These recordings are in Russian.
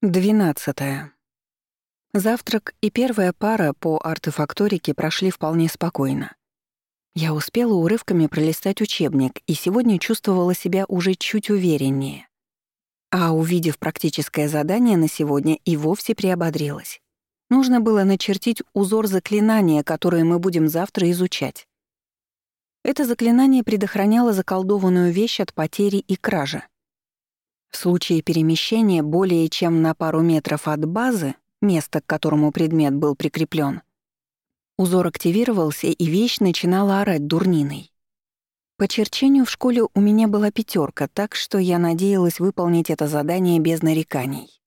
Двенадцатое. Завтрак и первая пара по артефакторике прошли вполне спокойно. Я успела урывками пролистать учебник и сегодня чувствовала себя уже чуть увереннее. А увидев практическое задание на сегодня, и вовсе приободрилась. Нужно было начертить узор заклинания, которое мы будем завтра изучать. Это заклинание предохраняло заколдованную вещь от потери и кражи. В случае перемещения более чем на пару метров от базы, места, к которому предмет был прикреплен, узор активировался, и вещь начинала орать дурниной. По черчению в школе у меня была пятерка, так что я надеялась выполнить это задание без нареканий.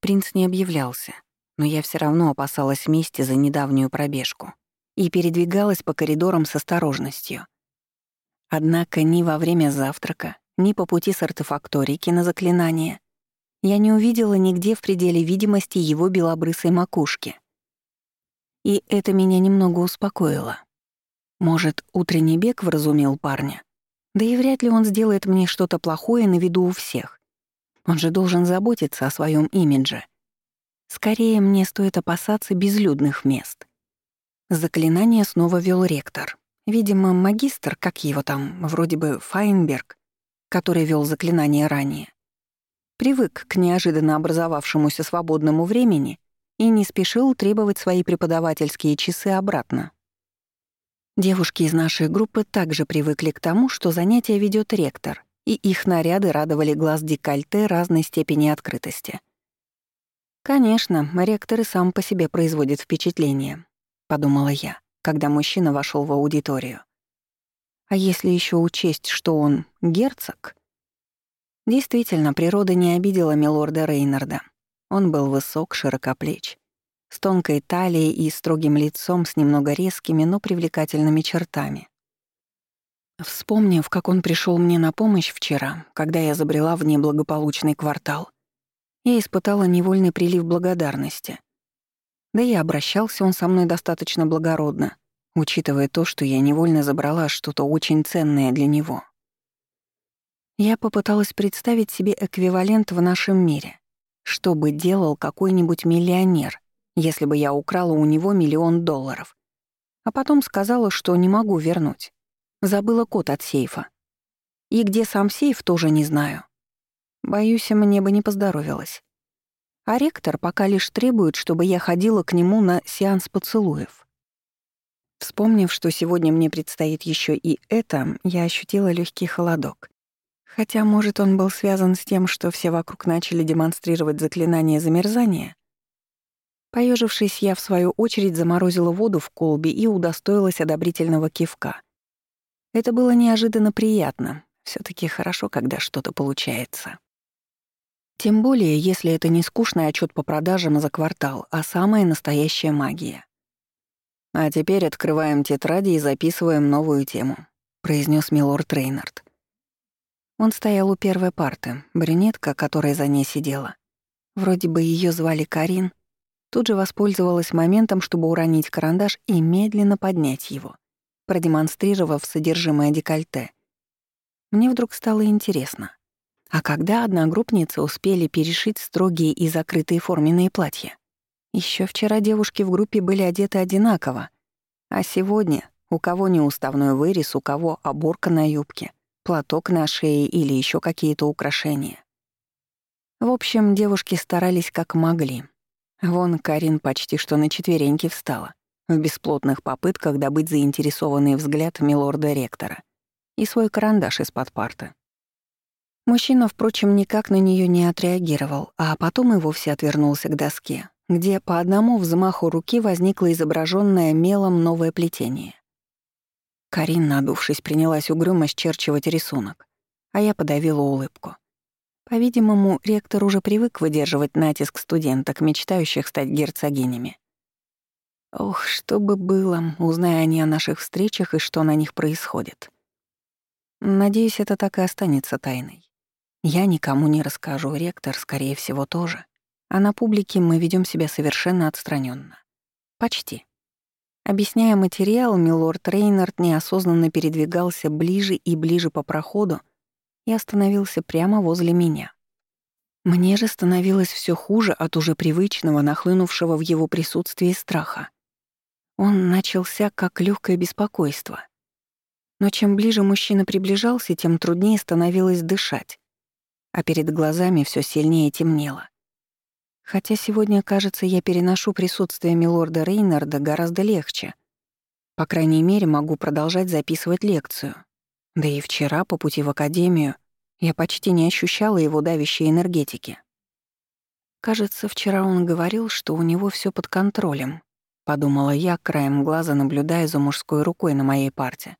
Принц не объявлялся, но я все равно опасалась мести за недавнюю пробежку и передвигалась по коридорам с осторожностью. Однако ни во время завтрака, ни по пути с артефакторики на заклинание. Я не увидела нигде в пределе видимости его белобрысой макушки. И это меня немного успокоило. Может, утренний бег вразумил парня? Да и вряд ли он сделает мне что-то плохое на виду у всех. Он же должен заботиться о своем имидже. Скорее, мне стоит опасаться безлюдных мест. Заклинание снова вел ректор. Видимо, магистр, как его там, вроде бы Файнберг, который вел заклинание ранее, привык к неожиданно образовавшемуся свободному времени и не спешил требовать свои преподавательские часы обратно. Девушки из нашей группы также привыкли к тому, что занятия ведет ректор, и их наряды радовали глаз декольте разной степени открытости. «Конечно, ректор и сам по себе производит впечатление», — подумала я, когда мужчина вошел в аудиторию. А если еще учесть, что он герцог? Действительно, природа не обидела милорда Рейнарда. Он был высок, широкоплеч, с тонкой талией и строгим лицом с немного резкими, но привлекательными чертами. Вспомнив, как он пришел мне на помощь вчера, когда я забрела в неблагополучный квартал, я испытала невольный прилив благодарности. Да и обращался он со мной достаточно благородно, учитывая то, что я невольно забрала что-то очень ценное для него. Я попыталась представить себе эквивалент в нашем мире. Что бы делал какой-нибудь миллионер, если бы я украла у него миллион долларов? А потом сказала, что не могу вернуть. Забыла код от сейфа. И где сам сейф, тоже не знаю. Боюсь, мне бы не поздоровилось. А ректор пока лишь требует, чтобы я ходила к нему на сеанс поцелуев. Вспомнив, что сегодня мне предстоит еще и это, я ощутила легкий холодок. Хотя, может, он был связан с тем, что все вокруг начали демонстрировать заклинание замерзания. Поежившись, я, в свою очередь, заморозила воду в колбе и удостоилась одобрительного кивка. Это было неожиданно приятно. все таки хорошо, когда что-то получается. Тем более, если это не скучный отчет по продажам за квартал, а самая настоящая магия. «А теперь открываем тетради и записываем новую тему», — произнес милорд Рейнард. Он стоял у первой парты, брюнетка, которая за ней сидела. Вроде бы ее звали Карин. Тут же воспользовалась моментом, чтобы уронить карандаш и медленно поднять его, продемонстрировав содержимое декольте. Мне вдруг стало интересно. А когда одногруппницы успели перешить строгие и закрытые форменные платья? Еще вчера девушки в группе были одеты одинаково, а сегодня у кого не уставной вырез, у кого оборка на юбке, платок на шее или еще какие-то украшения. В общем, девушки старались как могли. Вон Карин почти что на четвереньки встала, в бесплотных попытках добыть заинтересованный взгляд милорда-ректора и свой карандаш из-под парты. Мужчина, впрочем, никак на нее не отреагировал, а потом и вовсе отвернулся к доске, где по одному взмаху руки возникло изображенное мелом новое плетение. Карин, надувшись, принялась угрюмо счерчивать рисунок, а я подавила улыбку. По-видимому, ректор уже привык выдерживать натиск студенток, мечтающих стать герцогинями. Ох, что бы было, узная они о наших встречах и что на них происходит. Надеюсь, это так и останется тайной. Я никому не расскажу, ректор, скорее всего, тоже. А на публике мы ведем себя совершенно отстраненно. Почти. Объясняя материал, милорд Рейнард неосознанно передвигался ближе и ближе по проходу и остановился прямо возле меня. Мне же становилось все хуже от уже привычного, нахлынувшего в его присутствии страха. Он начался как легкое беспокойство. Но чем ближе мужчина приближался, тем труднее становилось дышать, а перед глазами все сильнее темнело. Хотя сегодня, кажется, я переношу присутствие милорда Рейнарда гораздо легче. По крайней мере, могу продолжать записывать лекцию. Да и вчера, по пути в академию, я почти не ощущала его давящей энергетики. Кажется, вчера он говорил, что у него все под контролем, подумала я, краем глаза наблюдая за мужской рукой на моей парте.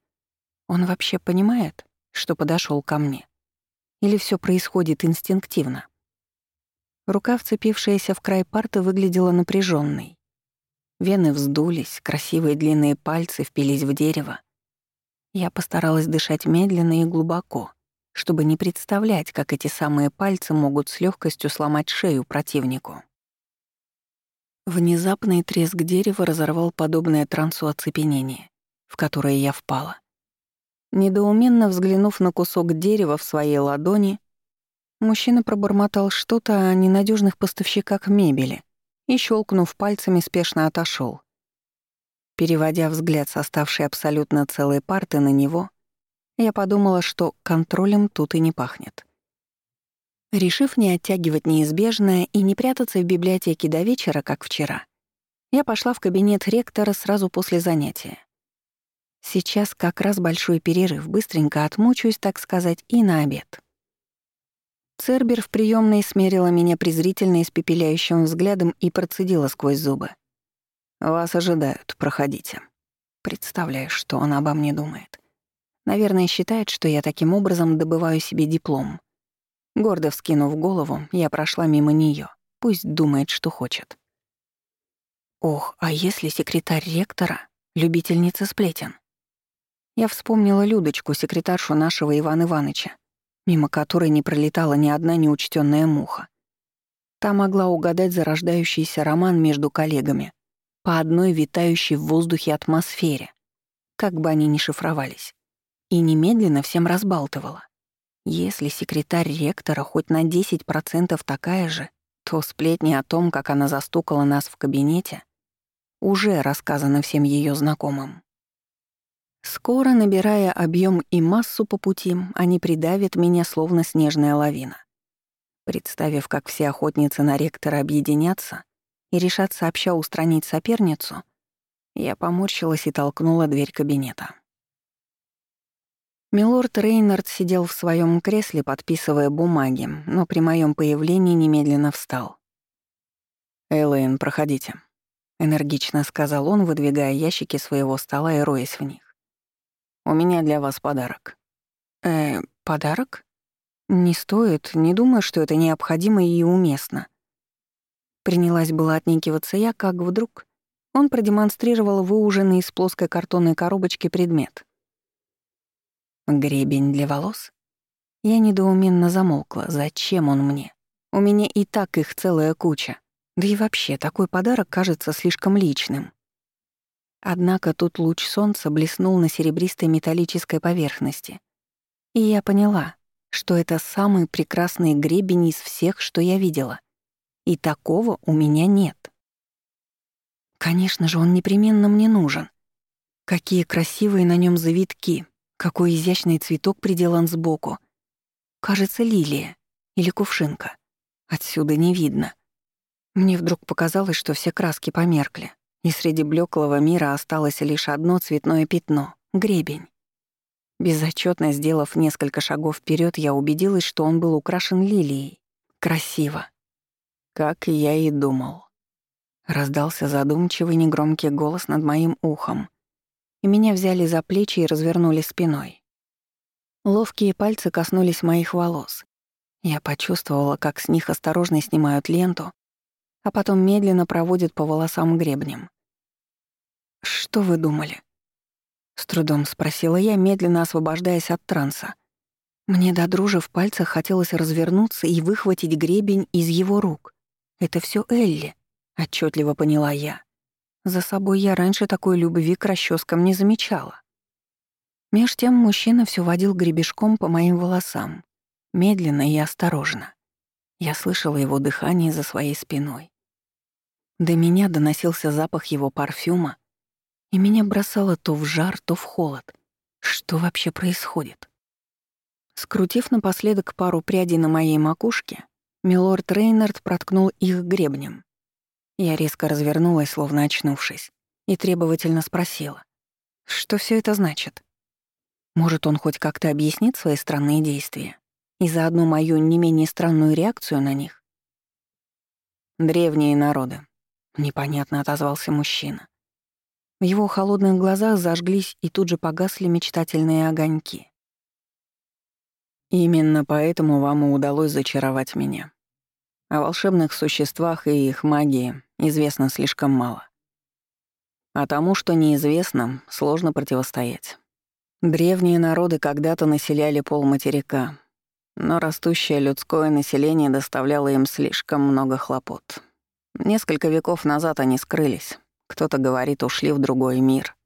Он вообще понимает, что подошел ко мне? Или все происходит инстинктивно? Рука, вцепившаяся в край парты, выглядела напряженной. Вены вздулись, красивые длинные пальцы впились в дерево. Я постаралась дышать медленно и глубоко, чтобы не представлять, как эти самые пальцы могут с легкостью сломать шею противнику. Внезапный треск дерева разорвал подобное трансу оцепенение, в которое я впала. Недоуменно взглянув на кусок дерева в своей ладони, мужчина пробормотал что-то о ненадежных поставщиках мебели и, щелкнув пальцами, спешно отошел. Переводя взгляд с оставшей абсолютно целой парты на него, я подумала, что контролем тут и не пахнет. Решив не оттягивать неизбежное и не прятаться в библиотеке до вечера, как вчера, я пошла в кабинет ректора сразу после занятия. Сейчас как раз большой перерыв, быстренько отмучаюсь, так сказать, и на обед. Цербер в приемной смерила меня презрительно испепеляющим взглядом и процедила сквозь зубы. «Вас ожидают, проходите». Представляю, что она обо мне думает. Наверное, считает, что я таким образом добываю себе диплом. Гордо вскинув голову, я прошла мимо нее. Пусть думает, что хочет. Ох, а если секретарь ректора — любительница сплетен? Я вспомнила Людочку, секретаршу нашего Ивана Ивановича, мимо которой не пролетала ни одна неучтенная муха. Та могла угадать зарождающийся роман между коллегами по одной витающей в воздухе атмосфере, как бы они ни шифровались и немедленно всем разбалтывала. Если секретарь ректора хоть на 10% такая же, то сплетни о том, как она застукала нас в кабинете, уже рассказаны всем ее знакомым. Скоро, набирая объем и массу по пути, они придавят меня словно снежная лавина. Представив, как все охотницы на ректора объединятся и решат сообща устранить соперницу, я поморщилась и толкнула дверь кабинета. Милорд Рейнард сидел в своем кресле, подписывая бумаги, но при моем появлении немедленно встал. «Элэйн, проходите», — энергично сказал он, выдвигая ящики своего стола и роясь в них. «У меня для вас подарок». «Э, подарок? Не стоит, не думаю, что это необходимо и уместно». Принялась была отнекиваться я, как вдруг он продемонстрировал выуженный из плоской картонной коробочки предмет — Гребень для волос? Я недоуменно замолкла. Зачем он мне? У меня и так их целая куча. Да и вообще, такой подарок кажется слишком личным. Однако тут луч солнца блеснул на серебристой металлической поверхности. И я поняла, что это самый прекрасный гребень из всех, что я видела. И такого у меня нет. Конечно же, он непременно мне нужен. Какие красивые на нем завитки, какой изящный цветок приделан сбоку. Кажется, лилия или кувшинка. Отсюда не видно. Мне вдруг показалось, что все краски померкли, и среди блеклого мира осталось лишь одно цветное пятно — гребень. Безотчетно сделав несколько шагов вперед, я убедилась, что он был украшен лилией. Красиво. Как я и думал. Раздался задумчивый негромкий голос над моим ухом — и меня взяли за плечи и развернули спиной. Ловкие пальцы коснулись моих волос. Я почувствовала, как с них осторожно снимают ленту, а потом медленно проводят по волосам гребнем. «Что вы думали?» С трудом спросила я, медленно освобождаясь от транса. Мне до дрожи в пальцах хотелось развернуться и выхватить гребень из его рук. «Это все Элли», — отчетливо поняла я. За собой я раньше такой любви к расческам не замечала. Меж тем мужчина все водил гребешком по моим волосам, медленно и осторожно. Я слышала его дыхание за своей спиной. До меня доносился запах его парфюма, и меня бросало то в жар, то в холод. Что вообще происходит? Скрутив напоследок пару прядей на моей макушке, милорд Рейнард проткнул их гребнем. Я резко развернулась, словно очнувшись, и требовательно спросила. «Что все это значит? Может, он хоть как-то объяснит свои странные действия и заодно мою не менее странную реакцию на них?» «Древние народы», — непонятно отозвался мужчина. В его холодных глазах зажглись и тут же погасли мечтательные огоньки. Именно поэтому вам и удалось зачаровать меня. О волшебных существах и их магии известно слишком мало. А тому, что неизвестно, сложно противостоять. Древние народы когда-то населяли полматерика, но растущее людское население доставляло им слишком много хлопот. Несколько веков назад они скрылись. Кто-то говорит, ушли в другой мир.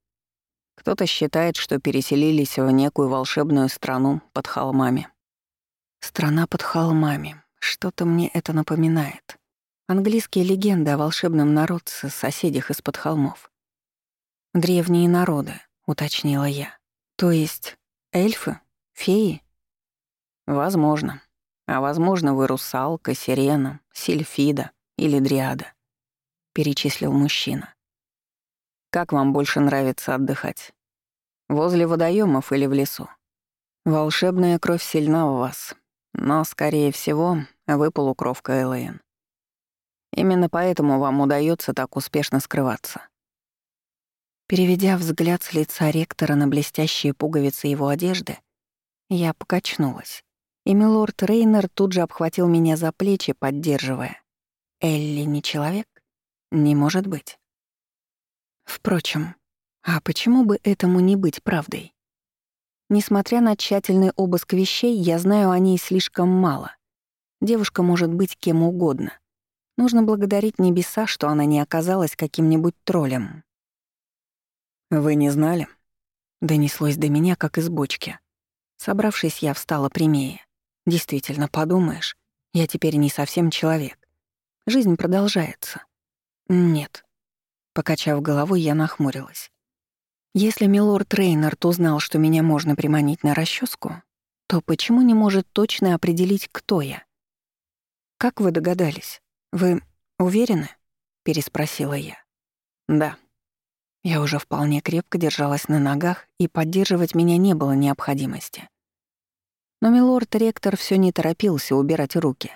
Кто-то считает, что переселились в некую волшебную страну под холмами. Страна под холмами. Что-то мне это напоминает. Английские легенды о волшебном народце, соседях из-под холмов. «Древние народы», — уточнила я. «То есть эльфы? Феи?» «Возможно. А возможно, вы русалка, сирена, сильфида или дриада», — перечислил мужчина. «Как вам больше нравится отдыхать? Возле водоемов или в лесу? Волшебная кровь сильна у вас, но, скорее всего, вы полукровка Элэйн. Именно поэтому вам удается так успешно скрываться. Переведя взгляд с лица ректора на блестящие пуговицы его одежды, я покачнулась, и милорд Рейнер тут же обхватил меня за плечи, поддерживая. «Элли не человек? Не может быть». Впрочем, а почему бы этому не быть правдой? Несмотря на тщательный обыск вещей, я знаю о ней слишком мало. Девушка может быть кем угодно. Нужно благодарить небеса, что она не оказалась каким-нибудь троллем. «Вы не знали?» Донеслось до меня, как из бочки. Собравшись, я встала прямее. Действительно, подумаешь, я теперь не совсем человек. Жизнь продолжается. Нет. Покачав головой, я нахмурилась. Если милорд Рейнард узнал, что меня можно приманить на расческу, то почему не может точно определить, кто я? «Как вы догадались? Вы уверены?» — переспросила я. «Да». Я уже вполне крепко держалась на ногах, и поддерживать меня не было необходимости. Но милорд-ректор все не торопился убирать руки.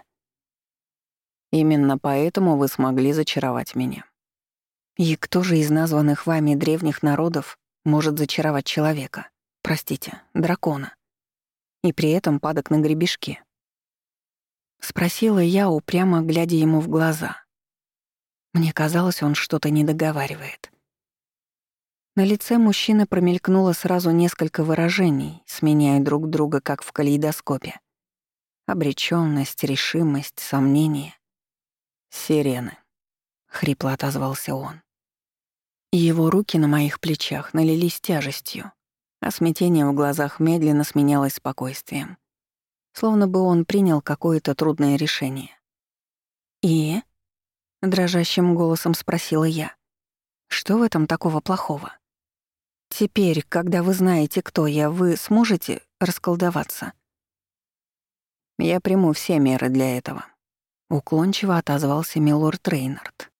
«Именно поэтому вы смогли зачаровать меня». «И кто же из названных вами древних народов может зачаровать человека, простите, дракона, и при этом падок на гребешки. Спросила я, упрямо глядя ему в глаза. Мне казалось, он что-то не договаривает. На лице мужчины промелькнуло сразу несколько выражений, сменяя друг друга, как в калейдоскопе. Обречённость, решимость, сомнение. «Сирены», — хрипло отозвался он. Его руки на моих плечах налились тяжестью, а смятение в глазах медленно сменялось спокойствием. Словно бы он принял какое-то трудное решение. «И?» — дрожащим голосом спросила я. «Что в этом такого плохого? Теперь, когда вы знаете, кто я, вы сможете расколдоваться?» «Я приму все меры для этого», — уклончиво отозвался милорд Рейнард.